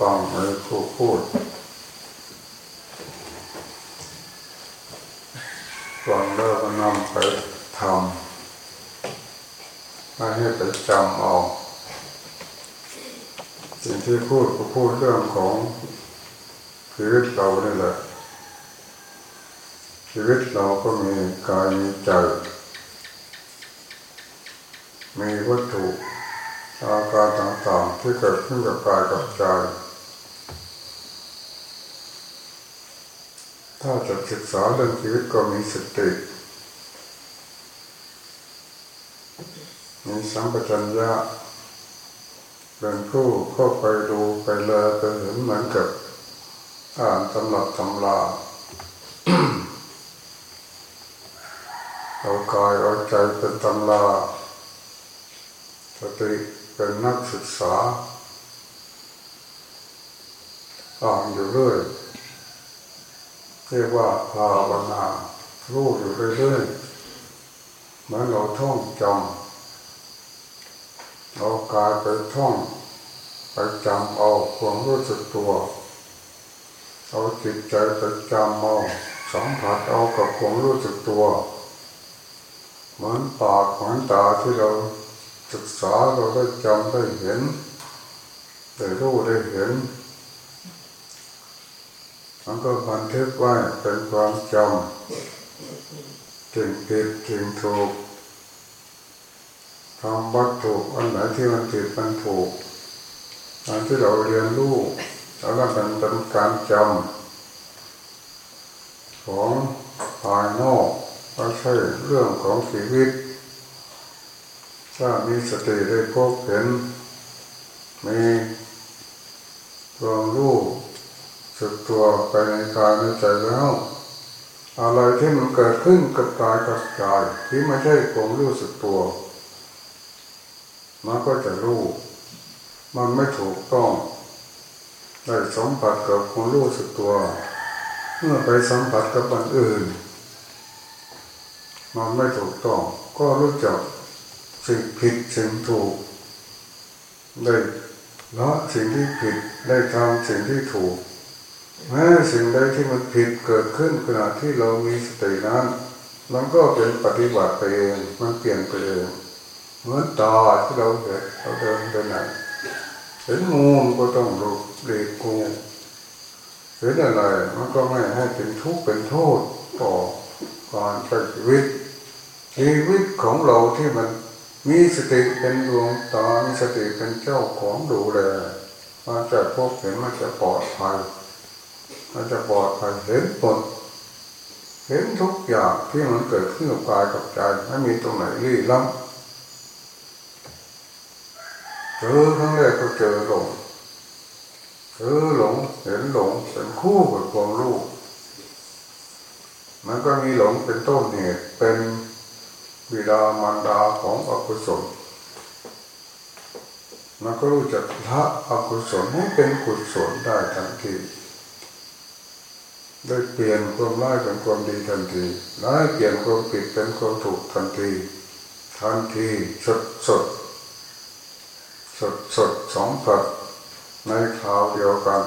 ฟังไม่ผู้พูดฟังแล้วก็นำไปทำไม่ให้ไปจำเอาสิ่งที่พูดก็พูดเรื่องของชีวิตเรานี่แหละชีวิตเราก็มีกายมีใจ มีวัตถุอาการต่างๆที่เกิดขึ้นกับกายกับใจ ถ้าจะศึกษาเรื่องชีวิตก็มีสติมีสัมปชัญญะเป็นผู้เข้าไปดูไปแลไปเห็นเหมือนกับอ่านตำรับตำราเอากายเอาใจเป็นตำราสติเป็นนักศึกษาอ่านอยู่เรื่อย เรียกว่าภาวนารู้อยู่เรื่อยๆเหมือนเราท่องจำเอากายไปท่องไปจำเอาความรู้สึกตัวเอาจิตใจไปจำเอาสัมผัสเอากับความรู้สึกตัวเหมือนปากเหมือนตาที่เราศึกษาเราได้จำได้เห็นได้รู้ได้เห็น มันก็บันทึกไว้เป็นความจำถึงผิดถึงถูกทำวัตถุอันไหนที่มันผิดมันถูกอันที่เราเรียนรู้แล้วก็เป็นเป็นการจำของภายนอกไม่ใช่เรื่องของชีวิต ถ้ามีสติได้พบเห็นมีความรู้ สึกตัวไปในกายในใจแล้วอะไรที่มันเกิดขึ้นกับกายกับใจที่ไม่ใช่ความรู้สึกตัว มันก็จะรู้ มันไม่ถูกต้องได้สัมผัสกับความรู้สึกตัว เมื่อไปสัมผัสกับบันอื่น มันไม่ถูกต้อง ก็รู้จักสิ่งผิดสิ่งถูก ได้ละสิ่งที่ผิดได้ทำสิ่งที่ถูก แม้สิ่งใดที่มันผิดเกิดขึ้นขณะที่เรามีสตินั้นมันก็เป็นปฏิบัติไปเองมันเปลี่ยนไปเองเหมือนตาที่เราเห็นเราเดินไปไหนเห็นงูมันก็ต้องรู้เด็กงูเห็นอะไรมันก็ไม่ให้เป็นทุกข์เป็นโทษต่อการใช้ชีวิตชีวิตของเราที่มันมีสติเป็นดวงตามีสติเป็นเจ้าของดูแลมันจะพบเห็นมันจะปลอดภัย มันจะปลอดภัยเห็นหมดเห็นทุกอย่างที่มันเกิดขึ้นกับกายกับใจไม่มีตรงไหนลี้ลับเจอครั้งแรกก็เจอหลงเจอหลงเห็นหลงเป็นคู่กับความรู้มันก็มีหลงเป็นต้นเหตุเป็นบิดามารดาของอกุศลมันก็รู้จักละอกุศลให้เป็นกุศลได้ทันที ได้เปลี่ยนความร้ายเป็นความดีทันทีได้เปลี่ยนความผิดเป็นความถูกทันที ทันทีสดสดสดสดสองผัดในคราวเดียวกัน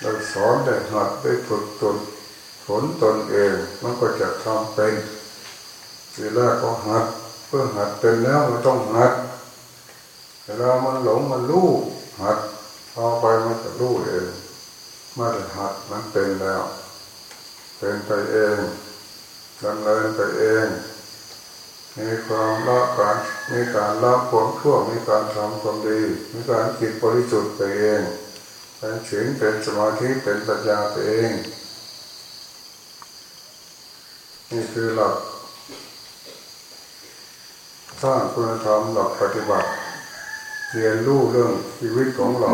ได้สอนได้หัดได้ฝึกตนผลตนเองมันก็จะทำเป็นทีแรกก็หัดเพื่อหัดเป็นแล้วมันต้องหัดเวลามันหลงมันรู้หัดพอไปมันจะรู้เอง ไม่ได้หัดมันเป็นแล้ว เป็นไปเองดำเนินไปเอง มีความละการมีการละความชั่วมีการทำความดี มีการจิตบริสุทธิ์ไปเองเป็นศีลเป็นสมาธิเป็นปัญญาไปเองนี่คือหลักสร้างคุณธรรมหลักปฏิบัติ เรียนรู้เรื่องชีวิตของเรา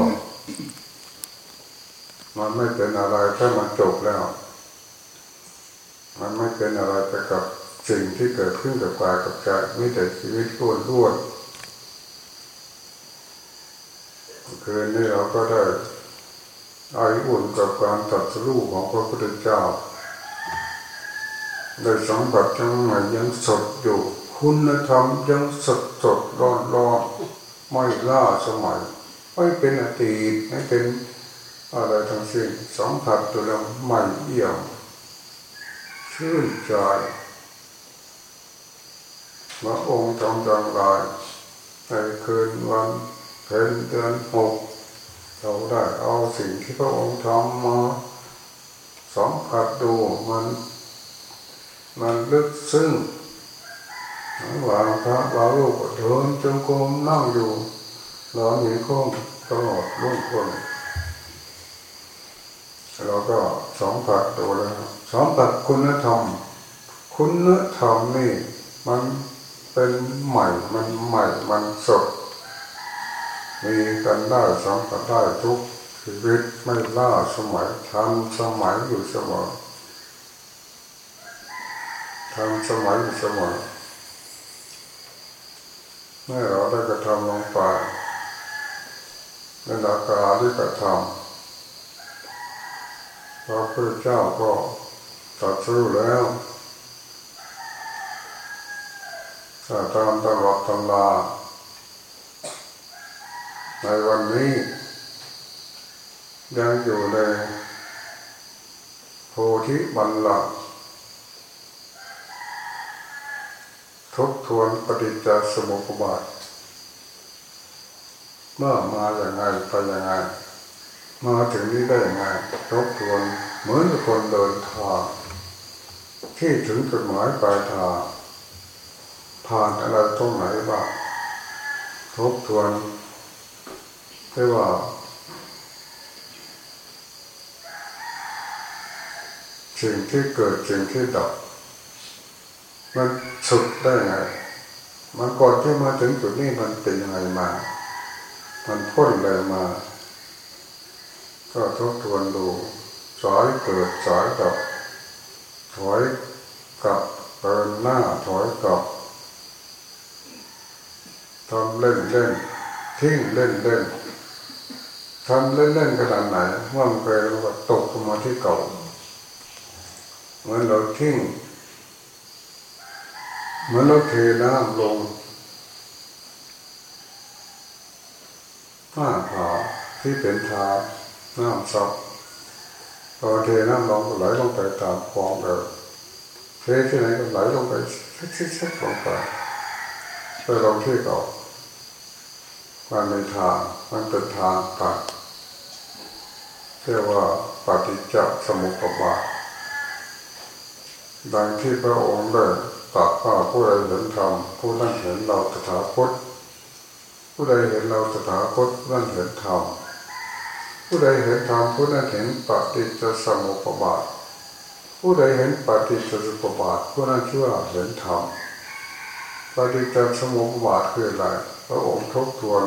มันไม่เป็นอะไรถ้ามันจบแล้ว มันไม่เป็นอะไรไปกับสิ่งที่เกิดขึ้นกับกายกับใจไมีแต่ชีวิตล้วนล้วนคืนนี้เราก็ได้ไออุ่นกับการตัดสู้ของพระพุทธเจ้าได้สัมผัสจังไหนยังสดอยู่ คุณธรรมยังสดสดร้อนร้อนไม่ล่าสมัย ไม่เป็นอดีตไม่เป็น อะไรทั้งสิ้นสัมผัสตัวเราใหม่เอี่ยมชื่นใจพระองค์จำจังไรในคืนวันเพ็ญเดือนหกเราได้เอาสิ่งที่พระองค์ทำมาสัมผัสดูมัน มันลึกซึ้งหว่างพระบาลูกเดินจงกรมนั่งอยู่นอนอยู่ข้องตลอดรุ่งคน เราก็สัมผัสดูแล้วสัมผัสคุณธรรมคุณธรรมนี่ มันเป็นใหม่มันใหม่มันสด มีกันได้สัมผัสได้ทุกชีวิตไม่ล่าสมัยทันสมัยอยู่เสมอทันสมัยอยู่เสมอเมื่อเราได้กระทำลงไปในหลักการที่กระทำ พระพุทธเจ้าก็ตรัสรู้แล้วถ้าตามตลอดตำราในวันนี้ยังอยู่ในโพธิบัลลังก์ทบทวนปฏิจจสมุปบาทเมื่อมาอย่างไงไปอย่างไง มาถึงนี้ได้ย่างไงทบทวนเหมือนคนเดินทางที่ถึงจุดหมายปลายทางผ่านอะไรตรงไหนบ้างทบทวนเรียกว่าสิ่งที่เกิดสิ่งที่ดับ มันสุดได้ไงมันก่อนที่มาถึงจุดนี้มันเป็นยังไงมา มันพ้นอะไรมา ก็ทบทวนดูสายเกิดสายดับ ถอยกลับเดินหน้าถอยกลับทำเล่นเล่นทิ้งเล่นเล่นทำเล่นเล่นขนาดไหนเมื่อมันเคยเราก็ตกมาที่เก่าเหมือนเราทิ้งเหมือนเราเทน้ำลงหน้าผาที่เป็นทา น้ำซับพอเทน้ำลงก็ไหลลงไปตามคลองเลยเทที่ไหนก็ไหลลงไปชิดๆลงไปไปลงที่เก่ามันเป็นทางมันเป็นทางตัดเรียกว่าปฏิจจสมุปบาทดังที่พระองค์ได้ตรัสว่าผู้ใดเห็นธรรมผู้นั้นเห็นเราตถาคตผู้ใดเห็นเราตถาคตนั่นเห็นธรรม ผู้ใดเห็นธรรมผู้นั้นเห็นปฏิจจสมุปบาท ผู้ใดเห็นปฏิจจสมุปบาท ผู้นั้นชื่อว่าเห็นธรรมปฏิจจสมุปบาทคืออะไรพระองค์ทบทวน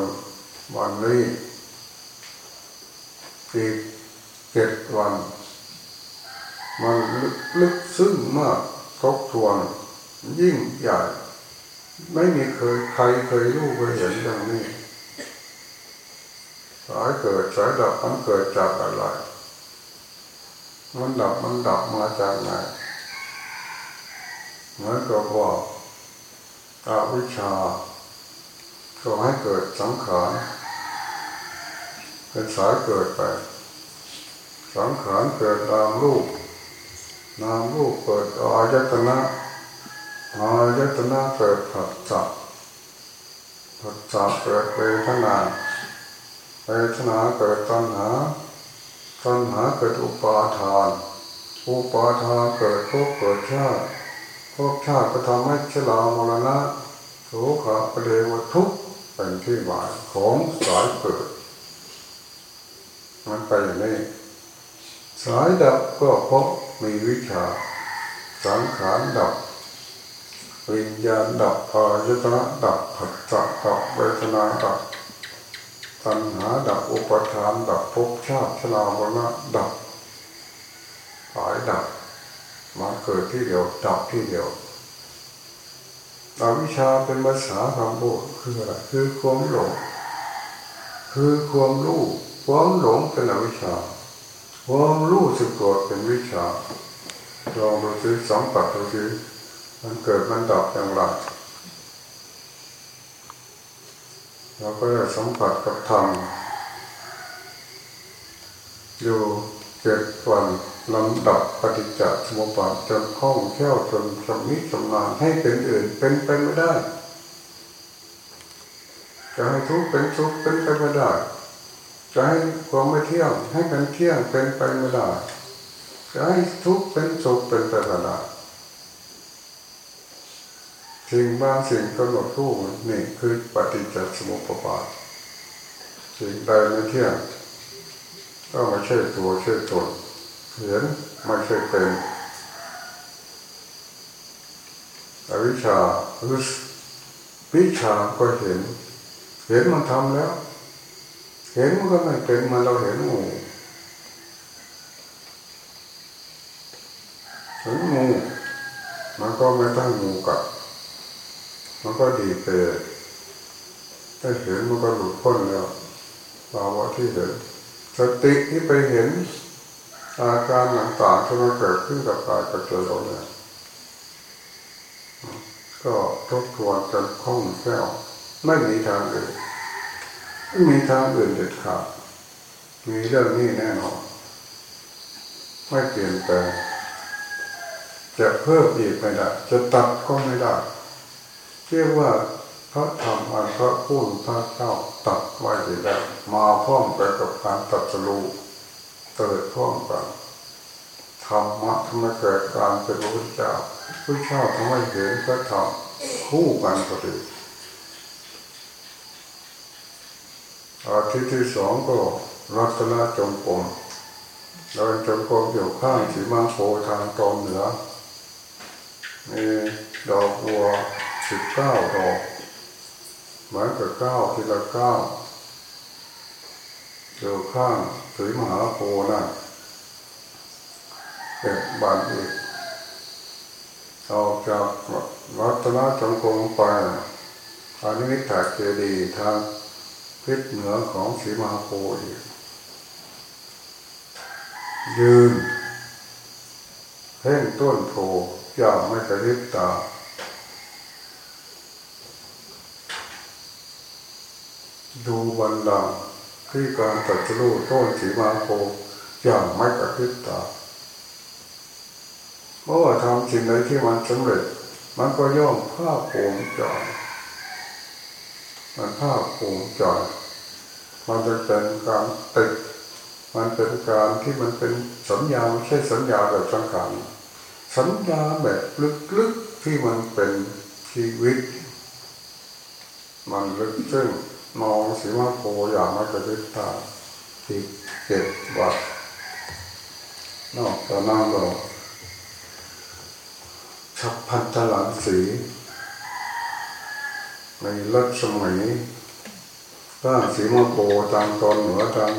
วันนี้อีกเจ็ดวัน มันลึกซึ้งมากทบทวน ยิ่งใหญ่ ไม่มีเคยใครเคยรู้เคยเห็นอย่างนี้ สายเกิดสายดับมันเกิดจากอะไรมันดับมันดับมาจากไหนเหมือนกับว่าอาวิชชาก็ให้เกิดสังขารเป็นสายเกิดไป สังขารเกิดตามรูปนามรูปเกิดอายตนะอายตนะเกิดผัสสะผัสสะเกิดเวทนา เวทนาเกิดตัณหาตัณหาเกิดอุปาทาน อุปาทานเกิดภพเกิดชาติภพชาติก็ทำให้ชรามรณะโสขะประเดวทุกข์เป็นที่หมายของสายเกิด มันไปอย่างนี้ สายดับก็เพราะมีวิชา สังขารดับวิญญาณดับพายตนะดับผัสสะดับเวทนาดับ ตัณหาดับอุปทาน ดับภพชาติชรามรณะดับสายดับ มาเกิดที่เดียว ดับที่เดียวอวิชาเป็นภาษาคำพูดคืออะไรคือความหลง คือความรู้ความหลงเป็นอวิชชาความรู้สึกตัวเป็นวิชาลองดูซิสองปัดดูซิมันเกิดมันดับอย่างไร เราก็จะสัมผัสกับธรรมอยู่เจ็ดวันลำดับปฏิจจสมุปบาทจนคล่องแคล่วจนสมิชำนาญให้เป็นอื่นเป็นไปไม่ได้จะให้ทุกเป็นทุกเป็นไปไม่ได้จะให้ความไม่เที่ยงให้เป็นเที่ยงเป็นไปไม่ได้จะให้ทุกเป็นสุขเป็นไปไม่ได้ สิ่งบางสิ่งกำหนดรู้นี่คือปฏิจจสมุปบาทสิ่งใดไม่เที่ยงก็ไม่ใช่ตัวใช่ตนเห็นไม่ใช่เป็นอวิชชาหรือวิชาก็เห็น เห็นมันทำแล้ว เห็นมันก็ไม่เป็นมันเราเห็นงูเห็นงูมันก็ไม่ตั้งงูกัด มันก็ดีเปรถ้าเห็นมันก็หลุดพ้นแล้วภาวะที่เห็นสติที่ไปเห็นอาการต่างๆที่มันเกิดขึ้นกับกายกับใจเราเนี่ยก็ทบทวนจนคล่องแคล่วไม่มีทางอื่นไม่มีทางอื่นเด็ดขาดมีเรื่องนี้แน่นอนไม่เปลี่ยนแปลงจะเพิ่มอีกไม่ได้ จะตัดก็ไม่ได้ เรียกว่าพระธรรมอันพระผู้พระเจ้าตัดไว้แล้วมาพร้อมกันกับการตัดสู้เกิดพร้อมกันธรรมะทำให้เกิดการเป็นพระเจ้าพระเจ้าทำให้เห็นพระธรรมคู่กันพอดีอาทิตย์ที่สองก็รัตนจงกรมเราจงกรมอยู่ข้างสีมาโพทางตอนเหนือมีดอกบัว สิบเก้าดอกหมือนกับเก้าทีละเก้าอยู่ข้างสีมหาโพนั่นเป็นบานอีกออกจากวัฒนจงกรมไปอานิมิตาเจดีทางทิศเหนือของสีมหาโพอีกยืนเพ่งต้นโพอย่างไม่กระพริบตา ดูบันลังที่การตัดสู้ต้นสีมาโพอย่างไม่กระพริบตาเมื่อทำสิ่งใดที่มันสำเร็จ มันก็ย่อมภาคภูมิใจมันภาคภูมิใจมันจะเป็นการติดมันเป็นการที่มันเป็นสัญญาไม่ใช่สัญญาแบบสังขารสัญญาแบบลึกๆที่มันเป็นชีวิต มันลึกซึ้ง มองสีมาโพอย่างไม่กระดิกตาที่เก็บวัดนอกจากนั้นเราชับพันตลังสีในรัชสมัยร่างสีมาโพทางตอนเหนือทาง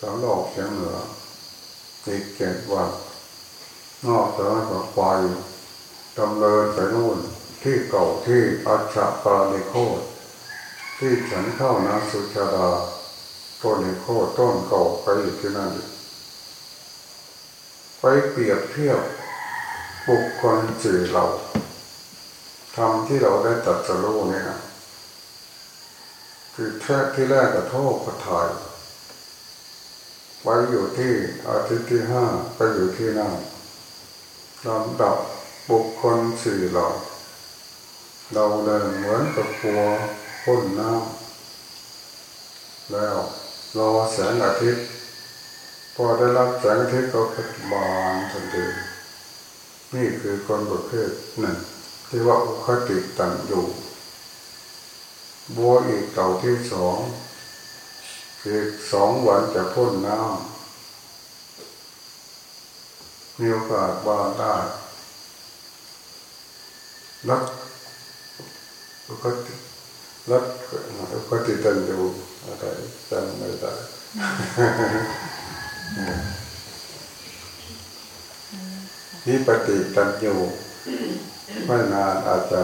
ตอนออกเฉียงเหนืออีกเจ็ดวันนอกจากนั้นก็ไปดำเนินไปนู่น ที่เก่าที่อัจฉปานิโคตที่ฉันเข้านาสุชาดาต้นนิโคตต้นเก่าไปอยู่ที่นั่นไปเปรียบเทียบบุคคลสี่เราทำที่เราได้ตัดสรู้เนี่ยคือแท้ที่แรกกับโทษก็ถ่ายไปอยู่ที่อาทิตย์ที่ห้าไปอยู่ที่นั่นลำดับบุคคลสี่เหล่า เราเดินเหมือนกับปัวพ่นน้ำแล้วรอแสงอาทิตย์พอได้รับแสงอาทิตย์ก็บานทันทีนี่คือคนประเภทหนึ่งที่ว่าอุคติตันอยู่ บัวอีกเต่าที่สองอีกสองวันจะพ่นน้ำมีโอกาสบานได้รัก ก็รักก็ติดตันอยู่อะไรจำไม่ได้นี่ปฏิตันอยู่ไม่นานอาจจะ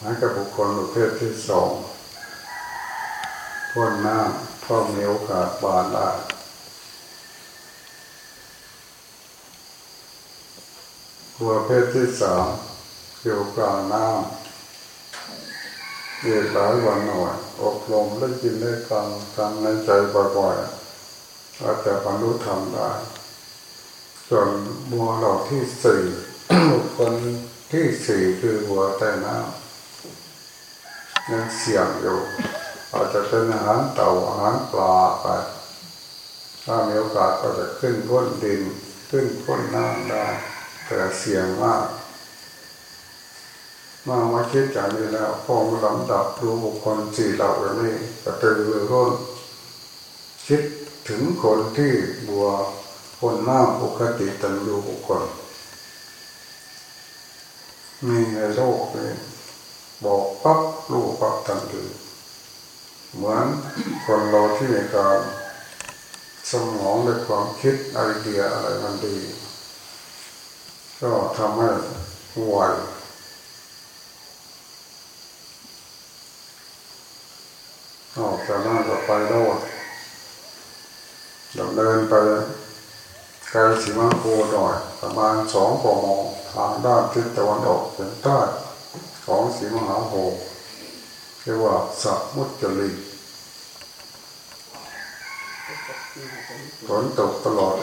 หายกับบุคคลประเภทที่สองพ้นหน้าก็มีโอกาสบานได้ประเภทที่สามอยู่กลางน้ำ เรียกหลายวันหน่อยอบรมได้ยินได้ฟังฟังในใจบ่อยๆอาจจะบรรลุธรรมได้ ส่วนบัวเราที่สี่คนที่สี่คือบัวใต้น้ำยังเสี่ยงอยู่ อาจจะเป็นอาหารเต่าอาหารปลาไปถ้ามีโอกาสก็จะขึ้นพ้นดิน ขึ้นพ้นน้ำได้ แต่เสี่ยงมาก มามาคิดจากนี้แล้วพองลำดับดูบุคคลสี่เหล่านี้ก็ตือรือร้นคิดถึงคนที่บัวคนหน้าปกติตันดูบุคคลมีในโลกนี้บอกปั๊บรู้ปั๊บทันทีเหมือนคนเราที่มีการสมองในความคิดไอเดียอะไรมันดี ก็ทำให้ไว ออกจากนั้นก็ไปโลดดำเนินไปไกลสีมาโคหน่อย ประมาณสองกมทางด้านทิศตะวันออกเฉียงใต้ของสีมหาโพธิ์เรียกว่าสักมุจลิฝนตกตลอด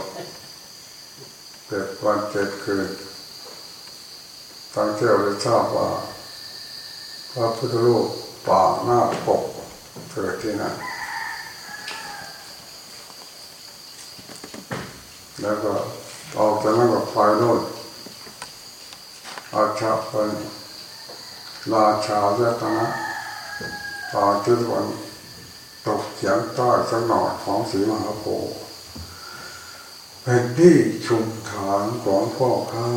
เจ็ดวันเจ็ดคืนทางเที่ยวได้ทราบว่าพระพุทธรูปป่าหน้าปก เกิดที่นั่นแล้วก็ออกจากนั้นก็ไปโน่นอาชาเป็นราชาเจตนะตอนจุดวันตกเฉียงใต้สักหน่อยของสีมหาโพธิ์เป็นที่ชุมฐานของพ่อค้า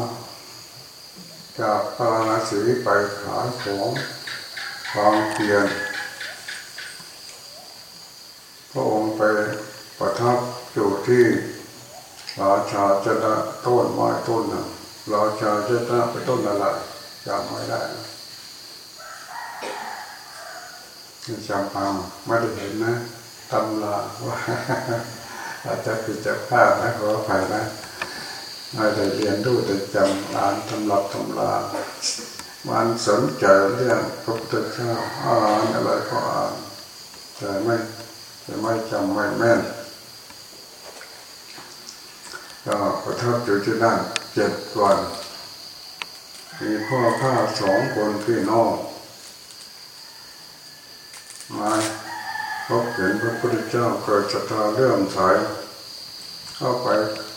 จากปาราสีไปขายของความเพียร พระองค์ไปประทับอยู่ที่ราชาจะนะต้นไม้ต้นหนึ่งราชาจะนะไปต้นอะไรจำไม่ได้จำฟังไม่ได้เห็นนะตำลาว่าอาจจะผิดจากภาพนะขออภัยนะไม่ได้เรียนรู้แต่จำอ่านตำรับตำรามันสนใจเรื่องพระพุทธเจ้าอ่านอะไรก็อ่านแต่ไม่ แต่ไม่จำไม่แม่นก็ประทับอยู่ที่นั่นเจ็ดวัน มีพ่อข้าสองคนพี่น้องมาพบเห็นพระพุทธเจ้าเกิดศรัทธาเลื่อมใสเข้าไป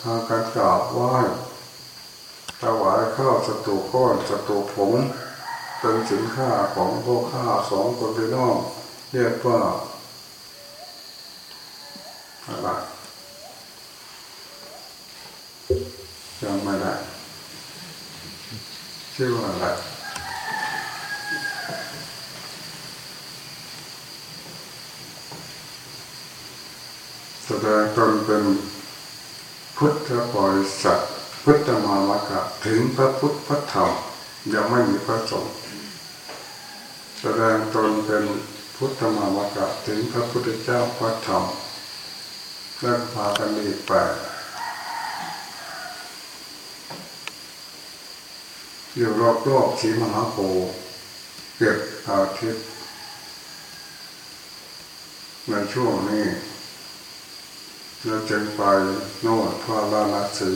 หาการกราบไหว้ถวายข้าวสตูก้อนสตูผงเป็นสินค้าของพ่อข้าสองคนพี่น้องเรียกว่า อะไรจำไม่ได้ชื่อว่าอะไรแสดงตนเป็นพุทธบริษัทพุทธมามกะถึงพระพุทธพระธรรมยังไม่มีพระสงฆ์แสดงตนเป็นพุทธมามกะถึงพระพุทธเจ้าพระธรรม แล้วพากันอีไปอยู่รอบรอบสีมหาโพธิ์เก็บอาทิตย์ในช่วงนี้เราจึงไปโน่นพาลานาสี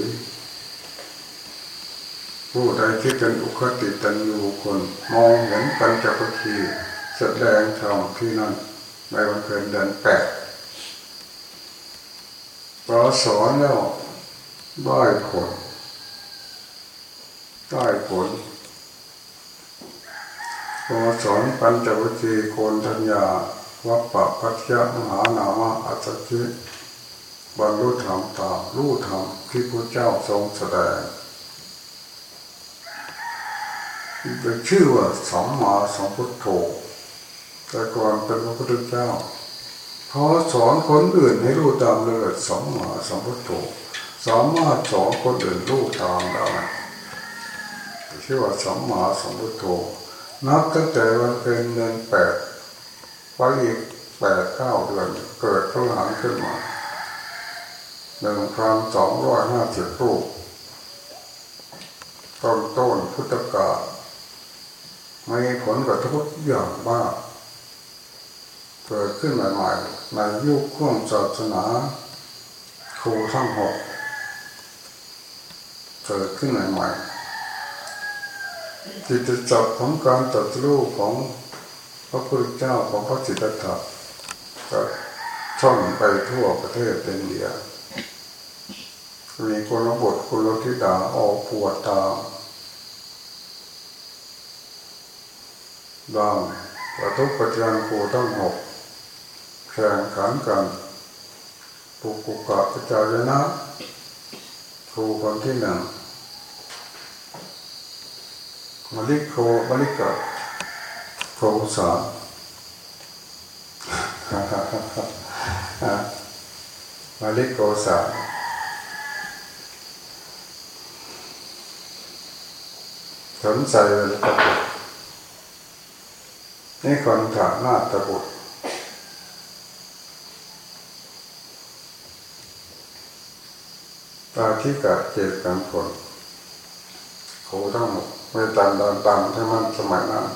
ผู้ใดที่เป็นอุคติตันยูคนมองเห็นปัญจวัคคีย์แสดงธรรมที่นั่นในวันเพ็ญเดือนแปด พอสอนแล้วได้ผลได้ผลพอสอนปัญจวัคคีย์โคนธัญญาวัปปะพัชยะมหานามะอัจฉริบรรลุธรรมตามรู้ธรรมที่พระเจ้าทรงแสดงเป็นชื่อว่าสัมมาสัมพุทโธแต่ก่อนเป็นพระพุทธเจ้า พอสอนคนอื่นให้รู้ตามเลยสมมาสมพุทโธสามารถสอนคนอื่นรู้ตามได้ชื่อว่าสัมมาสัมพุทโธนับตั้งแต่วันเป็นเดือนแปดไปอีกแปดเก้าเดือนเกิดพระหานขึ้นมาหนึ่งพันสองร้อยห้าสิบรูปต้นต้นพุทธกาลมีผลกระทบอย่างมาก เกิดขึ้นใหม่ๆในยุคข่วงศาสนาครูทั้งหกเกิดขึ้นใหม่ๆจิตจักรของการตัดรูปของพระพุทธเจ้าของพระจิตตถะก็ช่องไปทั่วประเทศเป็นเดียมีคนรบทคนรธิดาออกปวดตามดังประทุกประเทียนครูทั้งหก แข่งขันกันปุกุกะปัจจายนะครูคนที่หนึ่งมาลิโคมาลิกะโคสามมาลิโกสามสนใจเลยตะบุตรนี่คนถามหน้าตะบุตร ตาที่กะเจ็บกันผลครูทั้งหมดไม่ตามตามตามให้มันสมัยนั้น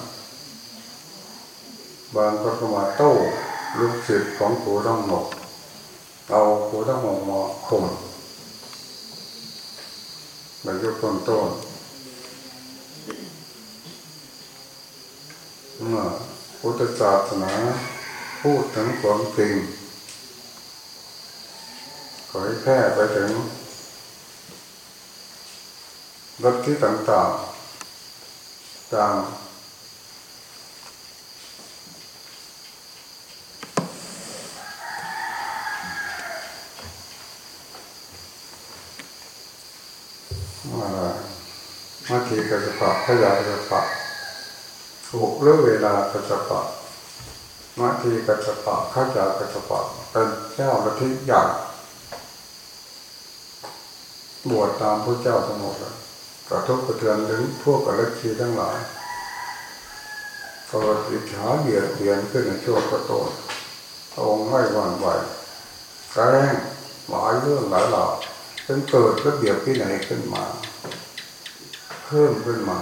บางก็เข้ามาโต้ลูกศิษย์ของครูทั้งหมดเอาครูทั้งหมดมาข่มในยุคต้นต้นเมื่อพุทธศาสนาพูดถึงความจริงขอให้แพร่ไปถึง รัที่ต่างๆตามอะไรมาทีกัสปะขยากัสปะถูกเรื่องเวลากัสปะมาทีกัสปะขยากัสปะเป็นเจ้าลัทธิใหญ่บวชตามพระเจ้าทั้งหมดเลย กระทบกระเทือนถึงพวกอริชีทั้งหลายก็อิจฉาเบียดเบียนขึ้นในช่วงกระโตนองค์ไม่หวั่นไหวแกล้งหลายเรื่องหลายหลาวจนเกิดระเบียบที่ไหนขึ้นมา เพิ่มขึ้นมา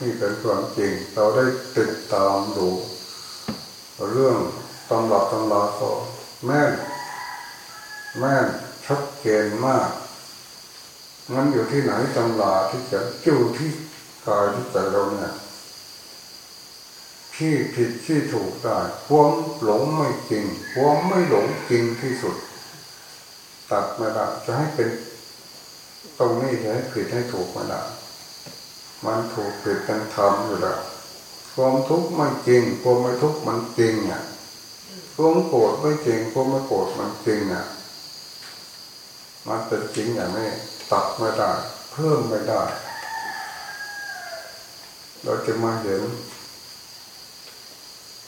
นี่เป็นความจริง เราได้ติดตามดู เรื่องตำรับตำราก็แม่น แม่นชัดเจนมาก มันอยู่ที่ไหนตำราที่จะจู่ที่กายที่ใจเราเนี่ยที่ผิดที่ถูกได้ความหลงไม่จริงความไม่หลงจริงที่สุด ตัดม่ได้จะให้เป็น ตรงนี้จะให้ผิดให้ถูกม่ได้มันถูกผิดกันทำอยู่แล้วความทุกข์ไม่จริงความไม่ทุกข์มันจริงอะความโกรธไม่จริงความไม่โกรธมันจริงอะมันเป็นจริงอย่างนี้ ตัดไม่ได้ เพิ่มไม่ได้ เราจะมาเห็น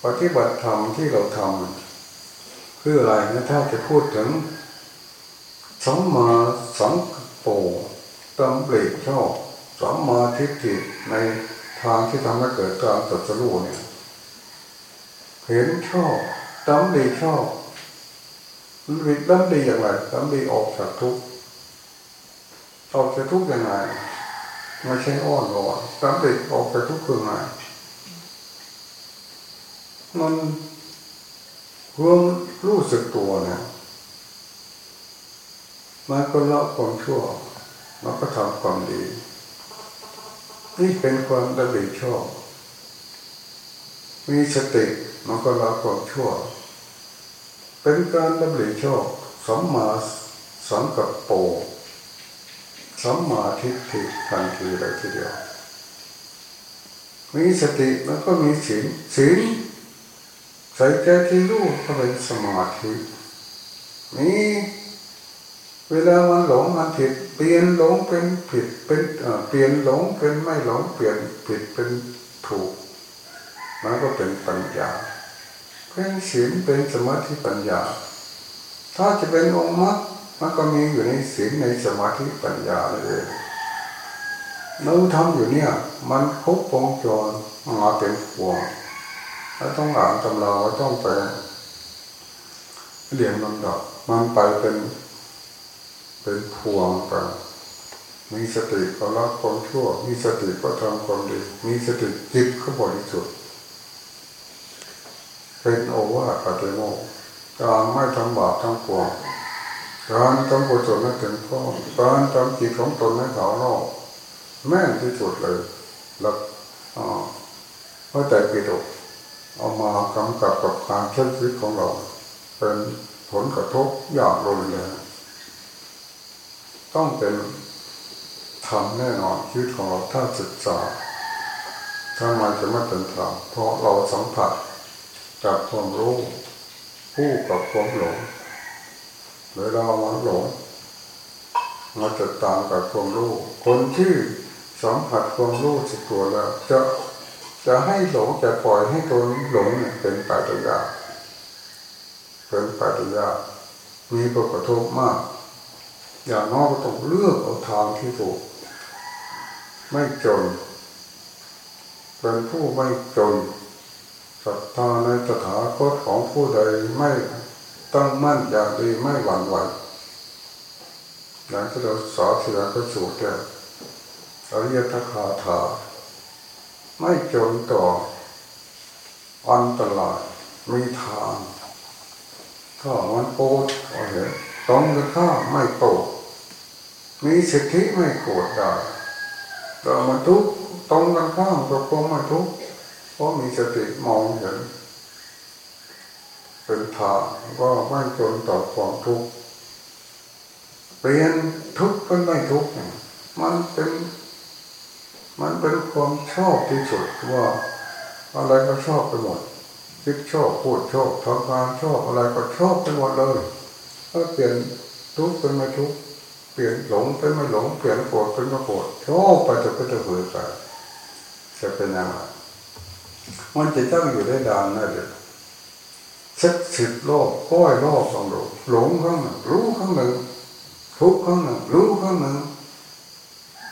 ปฏิบัติธรรมที่เราทำคืออะไรนะถ้าจะพูดถึงสมมาสังโปตำเปรกชอบสมมาทิฏฐิในทางที่ทำให้เกิดการตัดสู้เนี่ยเห็นชอบตำดีชอบมันวิตำดีอย่างไรตำดีออกจากทุกข์ ออกจากทุกข์ยังไงไม่ใช่อ้อนวอนตำดีออกจากทุกข์คือไงมันรวมรู้สึกตัวนี่ยมันก็ละความชั่วมันก็ทำความดี นี่เป็นความระเบียชอบมีสติมันก็ละความชั่ว เป็นการระเบียชอบสัมมาสังกัปโป สัมมาทิฏฐิทันทีเลยทีเดียว มีสติมันก็มีศีลศีลใส่ใจที่รู้ก็เป็นสมาธินี่เวลามันหลงมันผิด เปลี่ยนหลงเป็นผิดเป็นเปลี่ยนหลงเป็นไม่หลงเปลี่ยนผิดเป็นถูกมันก็เป็นปัญญาเป็นศีลเป็นสมาธิปัญญา ถ้าจะเป็นองค์มรรค มันก็มีอยู่ในศีลในสมาธิปัญญาเลยเราทำอยู่เนี่ย มันครบวงจรมาเป็นพวงแล้วต้องอ่านตำราต้องไปเรียนลำดับมันไปเป็นเป็นพวงกันมีสติก็ละความชั่ว มีสติก็ทำความดีมีสติจิตก็บริสุทธิ์เป็นโอวาทปฏิโมกข์การไม่ทำบาปทำปวง การทำกุศลให้ถึงพ่อการทำจิตของตนให้เขานอกแม่นที่สุดเลยแล้วพระแต่ปิฎกเอามากำกับกับการใช้ชีวิตของเรา เป็นผลกระทบอย่างรุนแรงต้องเป็นทำแน่นอนชีวิตของเราถ้าศึกษาถ้ามันจะไม่เป็นธรรมเพราะเราสัมผัสกับความรู้ผู้กับความหลง เวลามันหลงมันจะตามกับความรู้ คนที่สัมผัสความรู้สึกตัวแล้ว จะจะให้หลงจะปล่อยให้ตัวหลงเนี่ยเป็นปัจจัยเป็นปัจจัยมีผลกระทบมาก อย่างน้อยก็ต้องเลือกเอาทางที่ถูก ไม่จน เป็นผู้ไม่จนศรัทธาในสถาคตของผู้ใดไม่ ตั้งมั่นอย่างดีไม่หวั่นไหวอย่างที่เราสอนเสือก็สูตรเนี่อริยทคาถา ไม่จนต่ออันตรายมีทางถ้ามันโกรธเห็นต้องกันข้าไม่โกรธมีสิทธิไม่โกรธได้แต่มันทุกตรงกันข้ามกับความไม่ทุกเพราะมีสติมองเห็น เป็นทางก็ไม่จนต่อความทุกข์เปลี่ยนทุกข์เป็นไม่ทุกข์มันเป็น มันเป็นความชอบที่สุดว่าอะไรก็ชอบไปหมดคิดชอบพูดชอบทำงานชอบอะไรก็ชอบไปหมดเลยถ้าเปลี่ยนทุกข์เป็นไม่ทุกข์เปลี่ยนหลงเป็นไม่หลงเปลี่ยนโกรธเป็นไม่โกรธชอบไปจะก็จะเบื่อไปจะเป็นยังไงมันจะต้องอยู่ได้ดานนั่นเลย สักสิบโลกก้อยโลกของเราหลงข้างหนึ่งรู้ข้างหนึ่งทุกข้างหนึ่งรู้ข้างหนึ่ง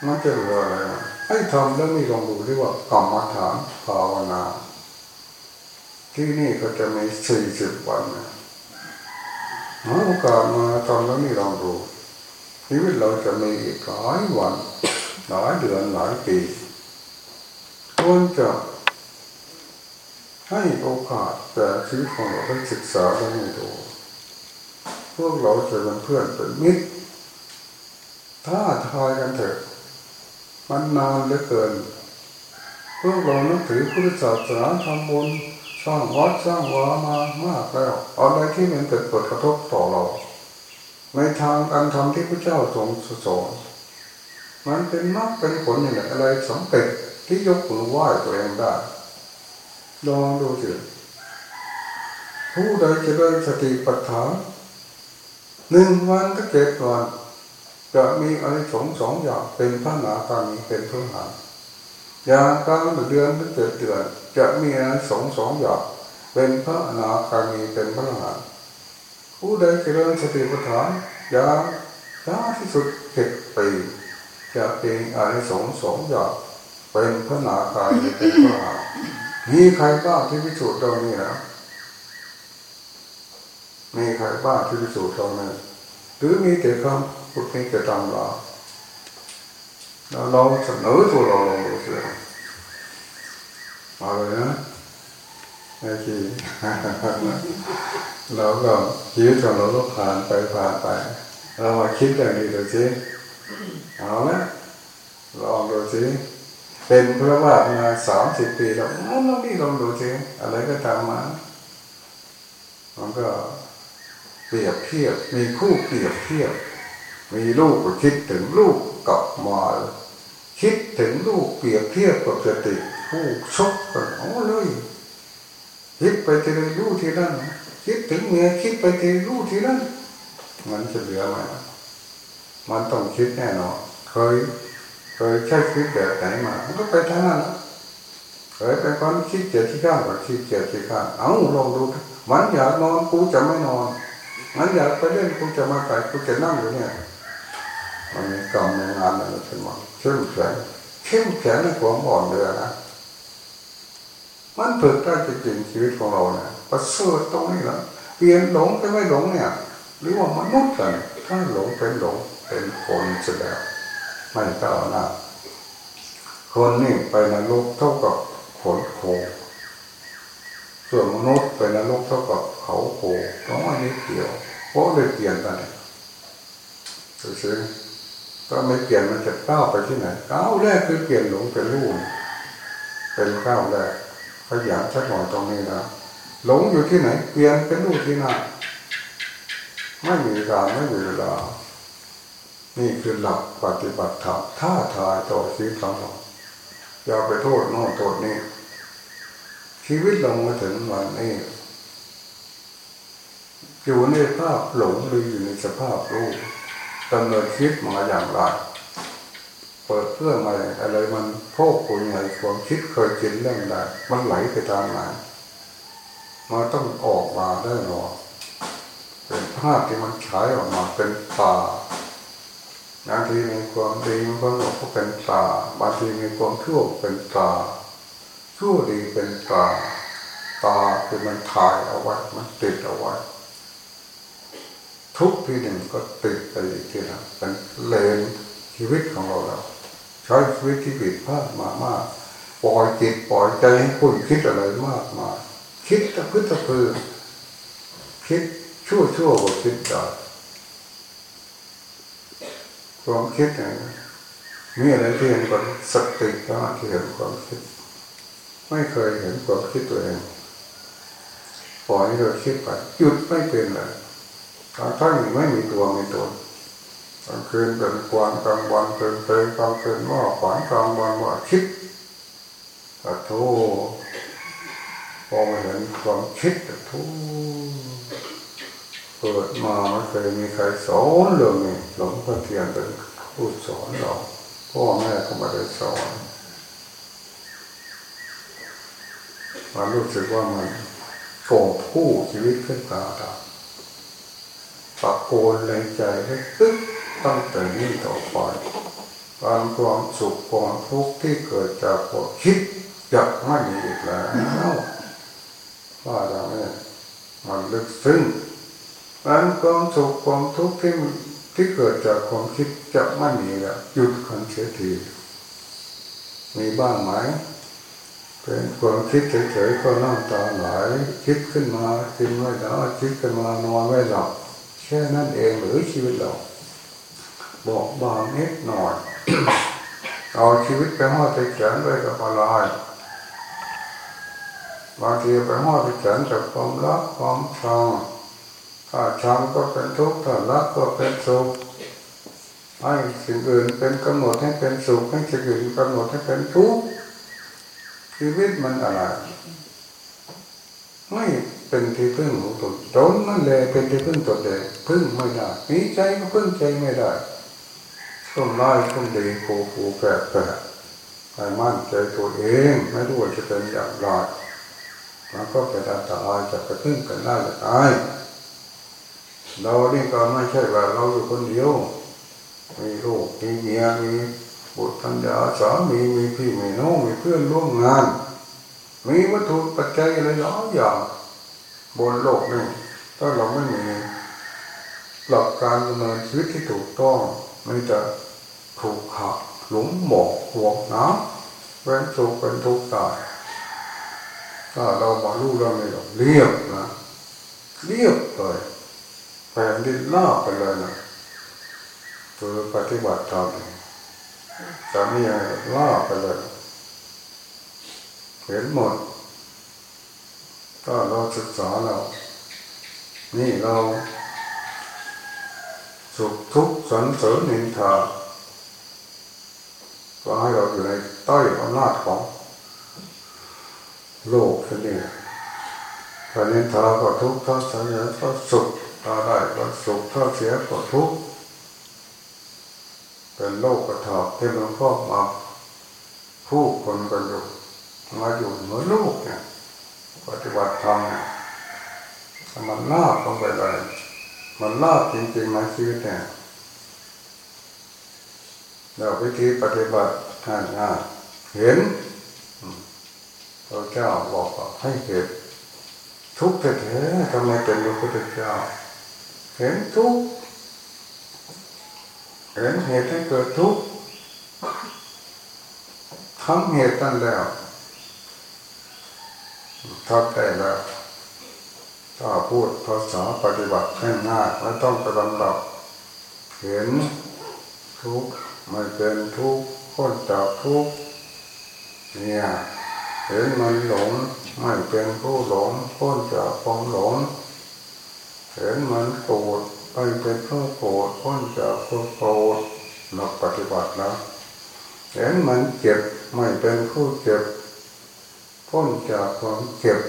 มันจะเหลืออะไรให้ทำแล้วมีลองดูที่ว่ากรรมฐานภาวนา ที่นี่ก็จะมีสี่สิบวันนะหาโอกาสมาทำแล้วนี่ลองดูชีวิตเราจะมีอีกหลายวันหลายเดือนหลายปีควรจะ ให้โอกาสแต่ชีวิตของเราได้ศึกษาได้ดูพวกเราจะเป็นเพื่อนเป็นมิตรถ้าทายกันเถอะมันนานเหลือเกิน พวกเรานับถือพุทธศาสนาทำบุญสร้างวัดสร้างวามามากแล้วอะไรที่มันเกิดผลกระทบต่อเรา ในทางการทำที่พระเจ้าทรงสอนมันเป็นมรรคเป็นผลอย่างไรอะไรสำเร็จที่ยกมือไหว้ตัวเองได้ ลองดูสิผู้ใดจะได้สติปัฏฐานหนึ่งวันก็เจ็ดวันจะมีอะไรสองสองอย่างเป็นพระนาคามีเป็นพระหานอย่างกลางเดือนถึงเจ็ดเดือนจะมีอะไรสองสองอย่างเป็นพระนาคามีเป็นพระหานผู้ใดจะได้สติปัฏฐานอย่างช้าที่สุดเจ็ดปีจะเป็นอะไรสองสองอย่างเป็นพระนาคามีเป็นพระหาน มีใครบ้างที่พิสูจน์ตรงนี้นะมีใครบ้างที่พิสูจน์ตรงนี้หรือมีแต่คำพูดมีแต่ตำราแล้วเราเสนอตัวเราลองดูสิมาเลยนะไอ้ทีเราก็ชีวิตของเราก็ผ่านไปผ่านไป เรามาคิดอย่างนี้ดูสิเอาละลองดูสิ เป็นพระวามาสามสิบปีแล้วมันนี่ลองดูสิอะไรก็ตามมามันก็เปรียบเทียบ มีคู่เปรียบเทียบ มีลูกก็คิดถึงลูกกับมาคิดถึงลูกเปรียบเทียบกับสติผู้ชกกันโอ้เลยคิดไปทีละลูกทีนั้นคิดถึงเมียคิดไปทีลูกทีนั้นมันจะเหลือไหมมันต้องคิดแน่นอนเคย เคยใช้ชีวิตแบบไหนมา มันก็ไปทางนั้นเคยเป็นคนคิดเกียจที่ข้างก็คิดเกียจที่ข้างเอาลองดูมันอยากนอนกูจะไม่นอน มันอยากไปเล่นกูจะมาไก่กูจะนั่งอยู่เนี่ยมันมีกรรมในงานอะไรขึ้นมาเข้มแข็งเข้มแข็งในความอ่อนเรือนะมันฝึกได้จริงชีวิตของเราเนี่ยประเสริฐตรงนี้แล้วเปลี่ยนหลงไปไม่หลงเนี่ย หรือว่ามนุษย์กันถ้าหลงเป็นหลงเป็นคนแสดง ไม่ก้าวหน้าคนนี่ไปนรกเท่ากับขนโคส่วนมนุษย์เป็นรกเท่ากับเขาโผล่ต้องอันนี้เกี่ยวเพราะเลยเปลี่ยนกันดูสิก็ไม่เปลี่ยนมันจะก้าวไปที่ไหนก้าวแรกคือเปลี่ยนหลงเป็นรูปเป็นก้าวแรกขยันสักหน่อยตรงนี้นะหลงอยู่ที่ไหน เปลี่ยนเป็นรูปที่นั่นไม่มีการไม่มีเวลา นี่คือหลักปฏิบัติธรรมท่าทายต่อชีวิตของเราอย่าไปโทษโน่นโทษนี่ชีวิตเรามาถึงวันนี้อยู่ในภาพหลงหรืออยู่ในสภาพรู้ดำเนินคิดมาอย่างไรเปิดเพื่อมาอะไรมันโพกปุยไหนความคิดเคยกินเรื่องใดมันไหลไปทางไหนมันต้องออกมาได้หรอเป็นภาพที่มันฉายออกมาเป็นตา บางทีมีความดีมันก็หลงก็เป็นตาบางทีมีความชั่วเป็นตาชั่วดีเป็นตาตาคือมันถ่ายเอาไว้มันติดเอาไว้ทุกทีหนึ่งก็ติดไปอีกทีนะเป็นเลนชีวิตของเราเราใช้ชีวิตที่ผิดพลาดมามากปล่อยจิตปล่อยใจให้คุณคิดอะไรมากมายคิดตะพื้นตะพือคิดชั่วชั่วก็คิดได้ ความคิดเนี่ยมีอะไรที่เห็นก่อนสติก็ที่เห็นความคิด ไม่เคยเห็นความคิดตัวเองปล่อยให้เราคิดไปหยุดไม่เป็นเลยกลางทั้งไม่มีตัวมีตนกลางคืนเป็นควันกลางวันเป็นเพลงกลางคืนว่าขวานกลางวันว่าคิดแต่โทพอมาเห็นความคิดแต่โท เปิดมาไม่เคยมีใครสอนเลยนี่หลวงพ่อเทียนเป็นผู้สอนเราพ่อแม่ก็ไม่ได้สอนมารู้สึกว่ามันโกงผู้ชีวิตขึ้นตาดาตะโกนในใจให้ตึ๊กตั้งแต่นี้ต่อไปการความสุขความทุกข์ที่เกิดจากความคิดจะไม่มีอีกแล้วว่าอย่างนี้มันลึกซึ้ง การความสุขความทุกข์ที่ที่เกิดจากความคิดจะไม่มีแล้วหยุดคันเสียทีมีบ้างไหมเป็นความคิดเฉยๆก็น้ำตาไหลคิดขึ้นมากินไม่ได้คิดขึ้นมานอนไม่หลับแค่นั้นเองหรือชีวิตเราบอกบางนิดหน่อยเอาชีวิตไปห่อใจแขนไว้กับอะไรบางทีไปห่อใจแขนกับความรักความชัง ถ้าชังก็เป็นทุกข์ถ้ารักก็เป็นสุขให้สิ่งอื่นเป็นกำหนดให้เป็นสุขให้สิ่งอื่นกำหนดให้เป็นทุกข์ชีวิตมันอะไรไม่เป็นที่พึ่งของตนตนนั่นแหละเป็นที่พึ่งตนเองพึ่งไม่ได้มีใจก็พึ่งใจไม่ได้ต้นไม้ต้นดีโผล่แปะแปะใ้มั่นใจตัวเองไม่รู้ว่าจะเป็นอย่างไรมันก็เป็นอันตรายจะไปพึ่งกันได้หรือไง เรานี่ก็ไม่ใช่ว่าเราอยู่คนเดียว มีลูกมีเมียมีบุตรภรรยาสามีมีพี่มีน้องมีเพื่อนร่วมงาน มีวัตถุปัจจัยอะไรหลายอย่างบนโลกนี่ถ้าเราไม่มีหลักการดำเนินชีวิตที่ถูกต้องมันจะถูกขับหลงหมอกห่วงน้ำเป็นสุขเป็นทุกข์ตายถ้าเรามารู้เราไม่เรียบนะเรียบเลย แผ่นดินลาไปเลยนะคือปฏิบัติธรรมจะไม่ยังลาไปเลยเห็นหมด ก็เราศึกษาเรา นี่เราสุขทุกข์สันเสริญนินทาก็ให้เราอยู่ในใต้อำนาจของ โลกนี่ถ้านินทาก็ทุกข์ถ้าสัญญาก็สุข ถ้าได้ก็สุขถ้าเสียก็ทุกข์เป็นโลกกระถอบที่มันก็มาผู้คนกันอยู่มาอยู่เหมือนลูกเนี่ยปฏิบัติธรรมมันลาบลงไปเลยมันลาบจริงๆมาชีวิตเนี่ยเราวิธีปฏิบัติง่ายๆเห็นพระเจ้าบอกให้เห็นทุกข์แท้ๆทำไมเป็นพระพุทธเจ้า เห็นทุกข์เห็นเหตุให้เกิดทุกข์ทั้งเหตุตั้งแล้วทัดได้แล้วถ้าพูดภาษาปฏิบัติง่ายไม่ต้องไปลำดับเห็นทุกข์ไม่เป็นทุกข์พ้นจากทุกข์เนี่ยเห็นมันหลงไม่เป็นผู้หลงพ้นจากความหลง เห็นมันโกรธไม่เป็นผู้โกรธพ้นจากความโกรธหลักปฏิบัตินะเห็นมันเจ็บไม่เป็นผู้เจ็บพ้นจากความเจ็บ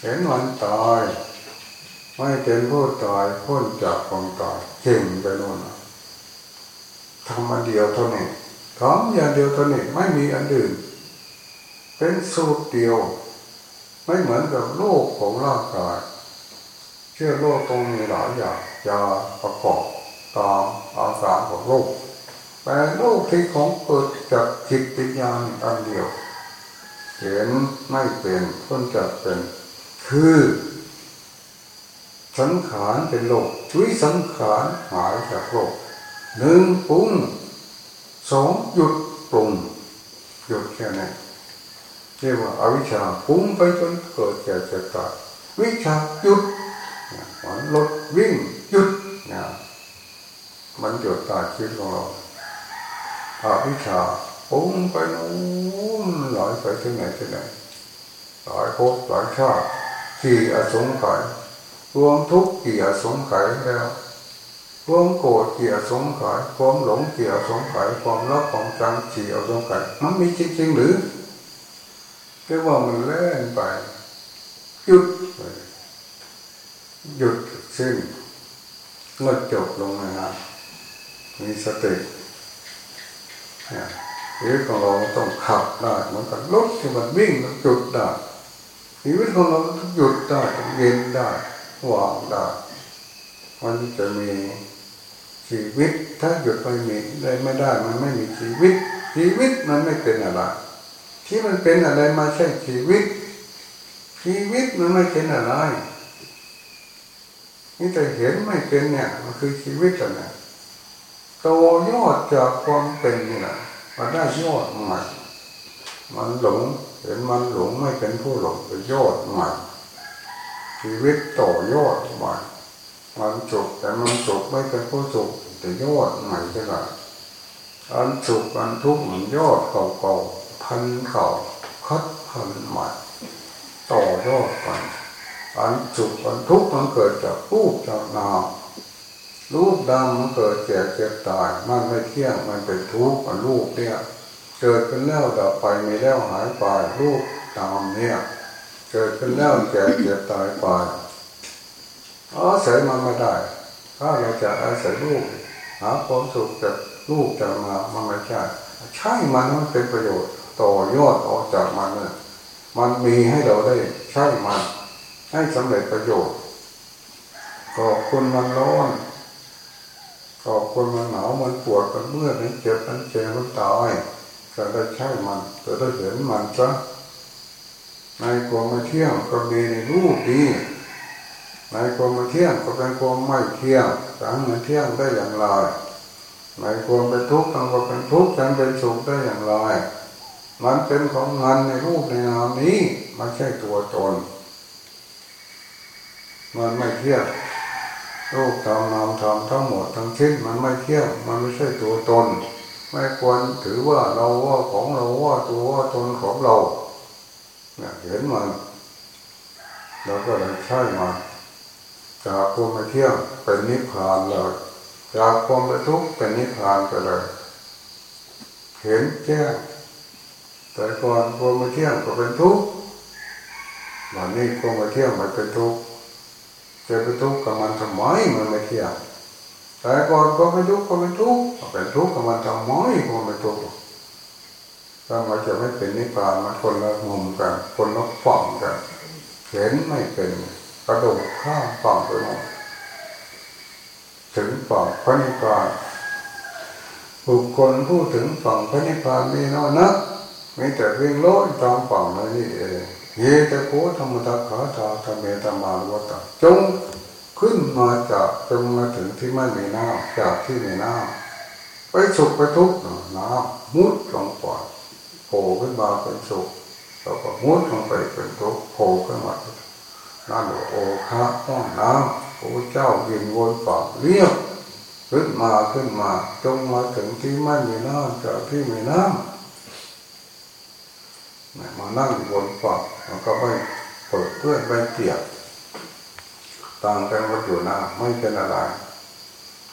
เห็นมันตายไม่เป็นผู้ตายพ้นจากความตายเก่งไปโน่นทำมาเดียวเท่านี้ทำอย่างเดียวเท่านี้ไม่มีอันอื่น เป็นสูตรเดียว ไม่เหมือนกับโลกของร่างกาย เชื่อโลกตรงมีหลายอย่างยาประกอบตามอาสาของโลกแต่โลกที่ของเกิดจากจิตวิญญาณอันเดียวเห็นไม่เป็นพ้นจากเป็น คือสังขารเป็นโลกวิสังขารหายจากโลกหนึ่งปรุงสองหยุดปรุงหยุดแค่นี้เรียกว่าอาวิชชาปรุงไปจนเกิดแก่เจ็บตายวิชาหยุด มันลดวิ่งหยุดนะมันหยุดตายชีวิตของเราอาวิชาปุ้งไปนู้นหลายไปที่ไหนที่ไหนหลายภพหลายชาติกี่อสงไขยรวมทุกข์กี่อสงไขยแล้วรวมโกรธเกี่อสงไขยความหลงเกี่อสงไขยความรักความจังเกี่อสงไขยมันมีจริงๆหรือเรียกว่ามันเล่นไปหยุด หยุดสิ้นเมื่อจบลงนะมีสติเนี่ยชีวิตของเราต้องขับได้เหมือนกับรถที่มันวิ่งมันหยุดได้ชีวิตของเราต้องหยุดได้ต้องเย็นได้วางได้มันจะมีชีวิตถ้าหยุดไม่มีได้ไม่ได้มันไม่มีชีวิต ชีวิตมันไม่เป็นอะไร ที่มันเป็นอะไรมาใช่ชีวิต ชีวิตมันไม่เป็นอะไร นี่แต่เห็นไม่เป็นเนี่ย มันคือชีวิตกันนะโตยอดจากความเป็นนี่แหละมันได้ยอดใหม่มันหลง เห็นมันหลงไม่เป็นผู้หลงเป็นยอดใหม่ชีวิตต่อยอดใหม่มันจบแต่มันจบไม่เป็นผู้จบแต่ยอดใหม่ใช่ไหมอันสุขอันทุกข์มันยอดเก่าๆพันเก่าคัดพันใหม่ต่อยอด ไปอันสุขอันทุกข์มันเกิดจากรูปจากนามรูปดำมันเกิดแก่เจ็บตายมันไม่เที่ยงมันเป็นทุกข์มันรูปเนี่ยเกิดขึ้นแล้วดับไปมีแล้วหายไปรูปดำเนี่ยเกิดขึ้นแล้วแก่เจ็บตายไปอาศัยมันไม่ได้ ถ้าเราจะอาศัยรูปหาความสุขจากรูปจากมามันไม่ใช่ใช่มันมันเป็นประโยชน์ ต่อยอดออกจากมันเนี่ยมันมีให้เราได้ใช่มัน ให้สำเร็จประโยชน์ขอบคุณมันร้อนขอบคุณมันหนาวมันปวดมันเมื่อยมันเจ็บมันเจ็บมันตายจะได้ใช่มันจะได้เห็นมันซะในความมาเที่ยงก็มีในรูปดีในความมาเที่ยงก็เป็นความไม่เที่ยงสังมันเที่ยงได้อย่างไรในความเป็นทุกข์มันก็เป็นทุกข์ฉันเป็นสุขได้อย่างไร มันเป็นของงานในรูปในนามนี้มันใช่ตัวตน มันไม่เที่ยงรูปธรรมนามธรรมทั้งหมดทั้งชิ้นมันไม่เที่ยงมันไม่ใช่ตัวตน ไม่ควรถือว่าเราว่าของเราว่าตัวว่าตนของเราเนี่ยเห็นมันเราก็เลยใช่มันจากความไม่เที่ยงเป็นนิพพานเลยจากความเป็นทุกข์เป็นนิพพานไปเลย เห็นแจ้งแต่ก่อนความไม่เที่ยงก็เป็นทุกข์วันนี้ความไม่เที่ยงมันเป็นทุกข์ จะไปทุกข์กับมันทำไมมันไม่เที่ยงแต่ก่อนก็ไม่ทุกข์ก็ไม่ทุกข์เป็นทุกข์กับมันทำไมก็ไม่ทุกข์ถ้ามันจะไม่เป็นนิพพานมันคนละมุมกัน คนละฝั่งกันเห็นไม่เป็นกระโดดข้ามฝั่งไปหมดถึงฝั่งพระนิพพานบุคคลผู้ถึงฝั่งพระนิพพานมีน้อยนักมีแต่เพียงโลดตามฝั่งนั่นเอง เยตโกธรรมตาขาตาธรรมเมตมาวัตจงขึ้นมาจากจงมาถึงที่ไม่มีน้ำจากที่มีน้ำไปสุขไปทุกข์น้ำมุดลงไปโผล่ขึ้นมาเป็นสุขเราก็มุดลงไปเป็นทุกข์โผล่ขึ้นมานั่นโอคะห้องน้ำพระเจ้าวินวนปากเรียบขึ้นมาขึ้นมา จงมาถึงที่ไม่มีน้ำจากที่มีน้ำ มานั่งบนฝั่งมันก็ไม่เปิดเพื่อนไม่เกียกต่างกันว่าอยู่หน้าไม่เป็นอะไร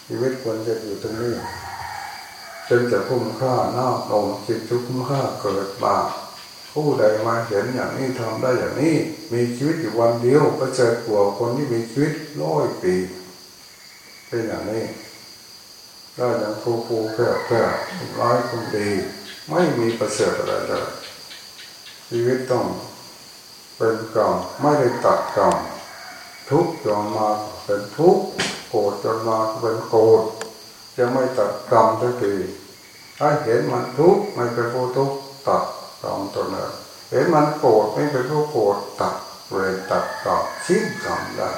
ชีวิตควรจะอยู่ตรงนี้จึงจะคุ้มค่าน้าลงจิตทุกคุ้มค่าเกิดมาผู้ใดมาเห็นอย่างนี้ทำได้อย่างนี้ มีชีวิตอยู่วันเดียวก็เจอกลัวคนที่มีชีวิตร้อยปี เป็นอย่างนี้ก็ยังฟูฟูแค่แค่ร้ายคนดี ไม่มีประเสริฐอะไรเลย ชีวิตต้องเป็นกรรมไม่ได้ตัดกรรมทุกจนมาเป็นทุกโกรธจนมาเป็นโกรธจะไม่ตัดกรรมสักทีถ้าเห็นมันทุกข์ไม่เป็นผู้ทุกข์ตัดกรรมตัวนั้นเห็นมันโกรธไม่เป็นผู้โกรธตัดเวรตัดกรรมสิ้นกรรมได้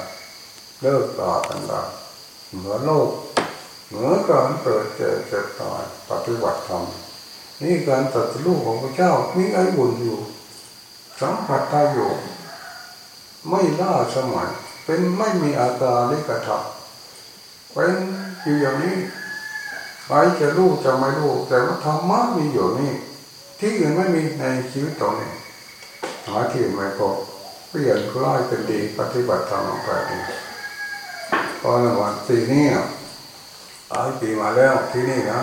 เลิกลากันได้เหมือนโลกเหมือนการเกิดเจ็บเจ็บตายปฏิบัติธรรมนี่การตัดลูกของพระเจ้ามีไอ้บุญอยู่ สัมผัสได้อยู่ ไม่ล่าสมัย เป็นไม่มีอาการลิกระทับเป็นอยู่อย่างนี้ใครจะรู้จะไม่รู้แต่ว่าธรรมะมีอยู่นี่ ที่อื่นไม่มีในชีวิตตรงนี้หาที่ไม่พบเปลี่ยนร้ายเป็นดีปฏิบัติธรรมไปนี่พอในวันปีนี้หลายปีมาแล้วที่นี่นะ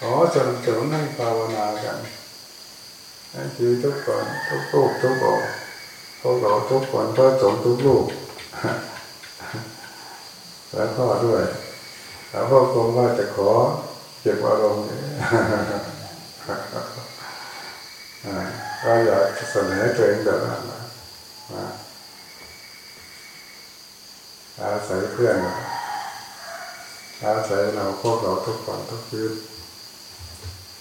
ขอเชิญเชิญให้ภาวนากัน ให้ชีวิตทุกคนทุกลูกทุกคนพวกเราทุกคนพระสงฆ์ทุกลูกแล้วก็ด้วยแล้วพ่อคงว่าจะขอเก็บอารมณ์ก็อยากเสนอตัวเองแบบนั้นนะอาศัยเพื่อนอาศัยเราพวกเราทุกคนทุกชีวิต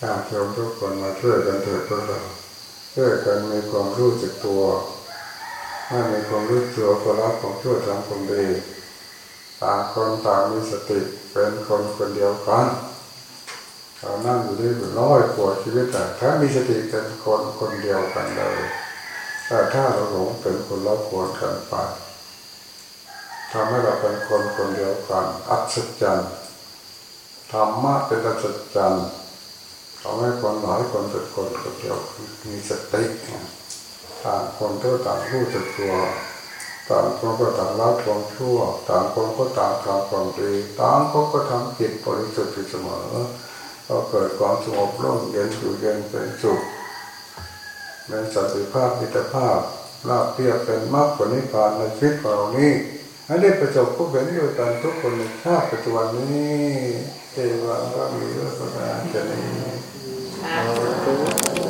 ญาติโยมทุกคนมาช่วยกันเถิดพวกเราช่วยกันมีความรู้จักตัวไม่มีความรู้ตัวก็รับของช่วยทำความดีต่างคนต่างมีสติเป็นคนคนเดียวกันเรานั่งอยู่ที่ร้อยกว่าชีวิตแต่ถ้ามีสติเป็นคนคนเดียวกันเลยแต่ถ้าเราหลงเป็นคนละคนกันไปทำให้เราเป็นคนคนเดียวกันอัศจรรย์ธรรมะเป็นอัศจรรย์ ทำให้คนหลายคนเป็นคนคนเดียวมีสติต่างคนก็ต่างรู้จักตัวต่างคนก็ต่างรับความชั่วต่างคนก็ต่างทำความดีต่างคนก็ทำจิตบริสุทธิ์เสมอก็เกิดความสงบร่มเย็นอยู่เย็นเป็นสุขเป็นสันติภาพมิตรภาพลาบเพียบเป็นมากกว่านิพพานในชีวิตของเรานี้ให้ได้ประสบพบเห็นอยู่กันทุกคนในชาติปัจจุบันนี้เทวาก็มีเรื่องประการจะนี้ Aye. All in favor?